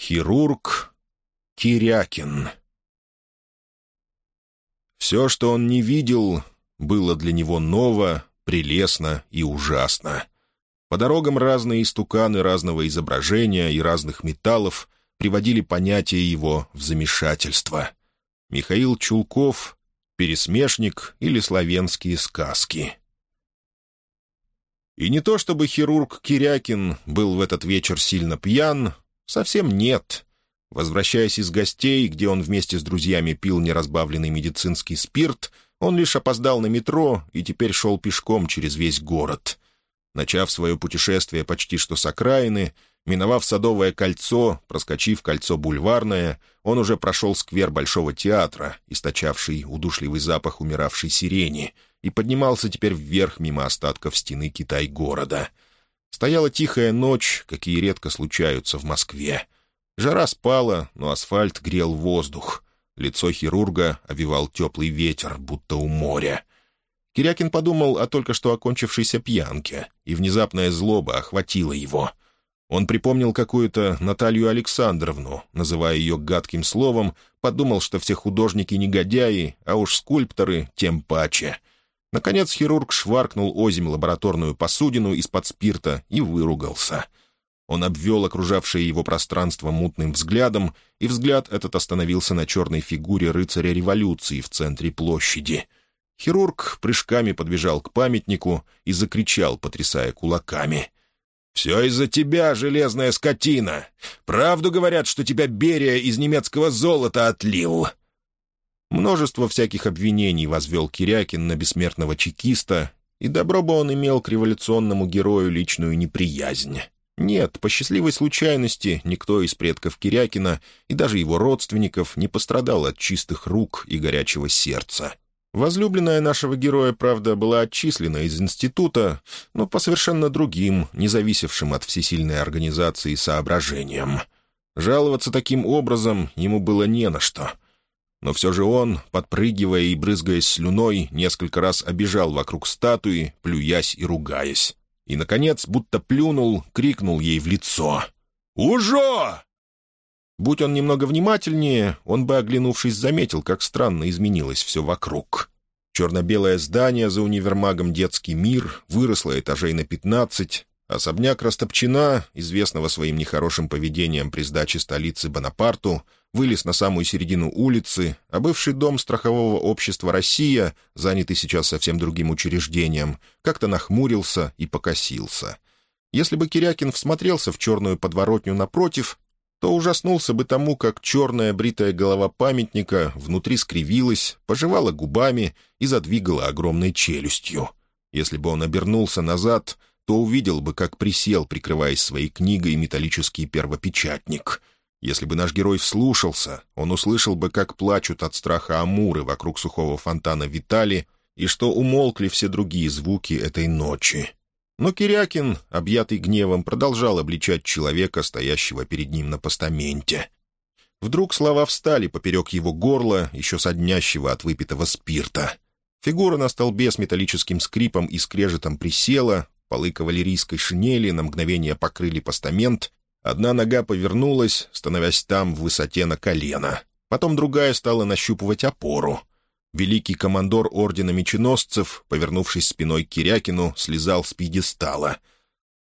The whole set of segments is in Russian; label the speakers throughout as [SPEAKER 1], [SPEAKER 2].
[SPEAKER 1] Хирург Кирякин. Все, что он не видел, было для него ново, прелестно и ужасно. По дорогам разные истуканы разного изображения и разных металлов приводили понятие его в замешательство. Михаил Чулков — пересмешник или славянские сказки. И не то чтобы хирург Кирякин был в этот вечер сильно пьян, Совсем нет. Возвращаясь из гостей, где он вместе с друзьями пил неразбавленный медицинский спирт, он лишь опоздал на метро и теперь шел пешком через весь город. Начав свое путешествие почти что с окраины, миновав Садовое кольцо, проскочив кольцо Бульварное, он уже прошел сквер Большого театра, источавший удушливый запах умиравшей сирени, и поднимался теперь вверх мимо остатков стены Китай-города — Стояла тихая ночь, какие редко случаются в Москве. Жара спала, но асфальт грел воздух. Лицо хирурга овивал теплый ветер, будто у моря. Кирякин подумал о только что окончившейся пьянке, и внезапная злоба охватила его. Он припомнил какую-то Наталью Александровну, называя ее гадким словом, подумал, что все художники негодяи, а уж скульпторы тем паче — Наконец хирург шваркнул озимь лабораторную посудину из-под спирта и выругался. Он обвел окружавшее его пространство мутным взглядом, и взгляд этот остановился на черной фигуре рыцаря революции в центре площади. Хирург прыжками подбежал к памятнику и закричал, потрясая кулаками. «Все из-за тебя, железная скотина! Правду говорят, что тебя Берия из немецкого золота отлил!» Множество всяких обвинений возвел Кирякин на бессмертного чекиста, и добро бы он имел к революционному герою личную неприязнь. Нет, по счастливой случайности никто из предков Кирякина и даже его родственников не пострадал от чистых рук и горячего сердца. Возлюбленная нашего героя, правда, была отчислена из института, но по совершенно другим, независевшим от всесильной организации соображениям. Жаловаться таким образом ему было не на что — но все же он, подпрыгивая и брызгаясь слюной, несколько раз обежал вокруг статуи, плюясь и ругаясь. И, наконец, будто плюнул, крикнул ей в лицо. «Ужо!» Будь он немного внимательнее, он бы, оглянувшись, заметил, как странно изменилось все вокруг. Черно-белое здание за универмагом «Детский мир» выросло этажей на пятнадцать, особняк Растопчина, известного своим нехорошим поведением при сдаче столицы Бонапарту, вылез на самую середину улицы, а бывший дом страхового общества «Россия», занятый сейчас совсем другим учреждением, как-то нахмурился и покосился. Если бы Кирякин всмотрелся в черную подворотню напротив, то ужаснулся бы тому, как черная бритая голова памятника внутри скривилась, пожевала губами и задвигала огромной челюстью. Если бы он обернулся назад, то увидел бы, как присел, прикрываясь своей книгой, металлический первопечатник — если бы наш герой вслушался, он услышал бы, как плачут от страха амуры вокруг сухого фонтана Витали, и что умолкли все другие звуки этой ночи. Но Кирякин, объятый гневом, продолжал обличать человека, стоящего перед ним на постаменте. Вдруг слова встали поперек его горла, еще соднящего от выпитого спирта. Фигура на столбе с металлическим скрипом и скрежетом присела, полы кавалерийской шинели на мгновение покрыли постамент, Одна нога повернулась, становясь там в высоте на колено. Потом другая стала нащупывать опору. Великий командор ордена меченосцев, повернувшись спиной к Кирякину, слезал с пьедестала.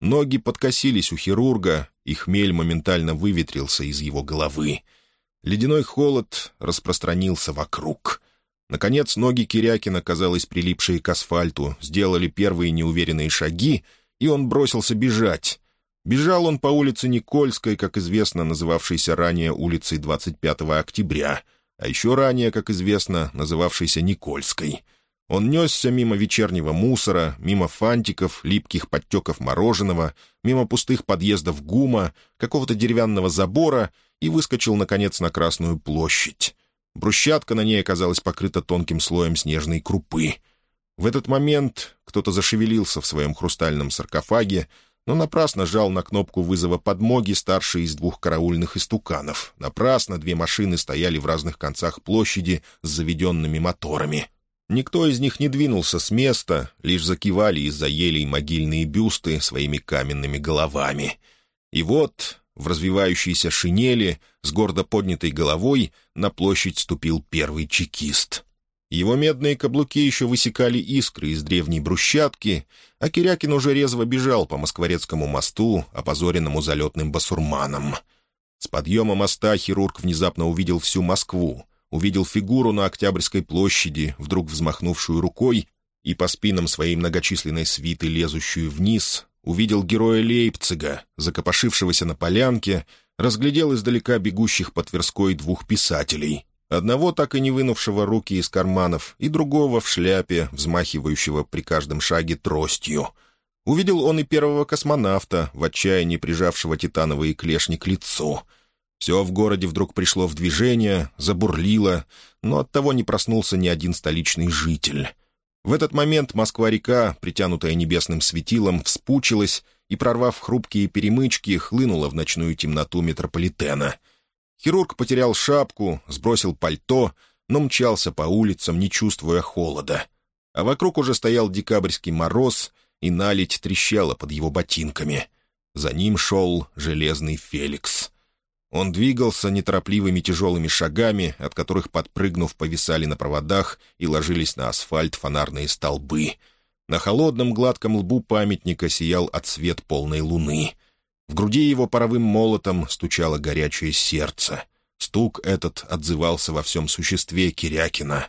[SPEAKER 1] Ноги подкосились у хирурга, и хмель моментально выветрился из его головы. Ледяной холод распространился вокруг. Наконец ноги Кирякина, казалось, прилипшие к асфальту, сделали первые неуверенные шаги, и он бросился бежать. Бежал он по улице Никольской, как известно, называвшейся ранее улицей 25 октября, а еще ранее, как известно, называвшейся Никольской. Он несся мимо вечернего мусора, мимо фантиков, липких подтеков мороженого, мимо пустых подъездов ГУМа, какого-то деревянного забора и выскочил, наконец, на Красную площадь. Брусчатка на ней оказалась покрыта тонким слоем снежной крупы. В этот момент кто-то зашевелился в своем хрустальном саркофаге, но напрасно жал на кнопку вызова подмоги старший из двух караульных истуканов. Напрасно две машины стояли в разных концах площади с заведенными моторами. Никто из них не двинулся с места, лишь закивали из-за елей могильные бюсты своими каменными головами. И вот в развивающейся шинели, с гордо поднятой головой, на площадь ступил первый чекист. Его медные каблуки еще высекали искры из древней брусчатки, а Кирякин уже резво бежал по Москворецкому мосту, опозоренному залетным басурманом. С подъема моста хирург внезапно увидел всю Москву, увидел фигуру на Октябрьской площади, вдруг взмахнувшую рукой, и по спинам своей многочисленной свиты, лезущую вниз, увидел героя Лейпцига, закопошившегося на полянке, разглядел издалека бегущих по Тверской двух писателей, Одного так и не вынувшего руки из карманов, и другого в шляпе, взмахивающего при каждом шаге тростью. Увидел он и первого космонавта, в отчаянии прижавшего титановые клешни к лицу. Все в городе вдруг пришло в движение, забурлило, но оттого не проснулся ни один столичный житель. В этот момент Москва-река, притянутая небесным светилом, вспучилась и, прорвав хрупкие перемычки, хлынула в ночную темноту метрополитена — Хирург потерял шапку, сбросил пальто, но мчался по улицам, не чувствуя холода. А вокруг уже стоял декабрьский мороз, и наледь трещала под его ботинками. За ним шел железный Феликс. Он двигался неторопливыми тяжелыми шагами, от которых, подпрыгнув, повисали на проводах и ложились на асфальт фонарные столбы. На холодном гладком лбу памятника сиял отсвет полной луны — в груди его паровым молотом стучало горячее сердце. Стук этот отзывался во всем существе Кирякина.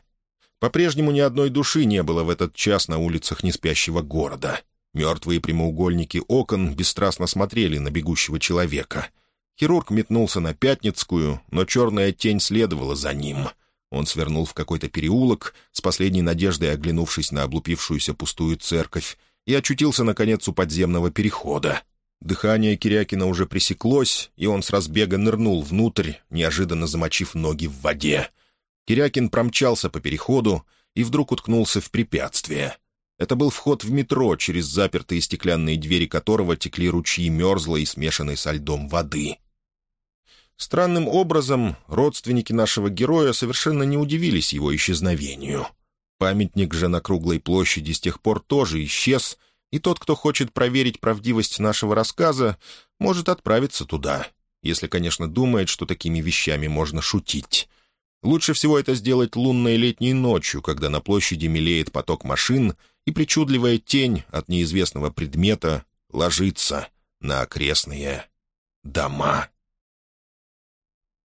[SPEAKER 1] По-прежнему ни одной души не было в этот час на улицах неспящего города. Мертвые прямоугольники окон бесстрастно смотрели на бегущего человека. Хирург метнулся на Пятницкую, но черная тень следовала за ним. Он свернул в какой-то переулок, с последней надеждой оглянувшись на облупившуюся пустую церковь, и очутился, наконец, у подземного перехода — Дыхание Кирякина уже пресеклось, и он с разбега нырнул внутрь, неожиданно замочив ноги в воде. Кирякин промчался по переходу и вдруг уткнулся в препятствие. Это был вход в метро, через запертые стеклянные двери которого текли ручьи мерзлой и смешанной со льдом воды. Странным образом родственники нашего героя совершенно не удивились его исчезновению. Памятник же на круглой площади с тех пор тоже исчез, и тот, кто хочет проверить правдивость нашего рассказа, может отправиться туда, если, конечно, думает, что такими вещами можно шутить. Лучше всего это сделать лунной летней ночью, когда на площади мелеет поток машин, и причудливая тень от неизвестного предмета ложится на окрестные дома.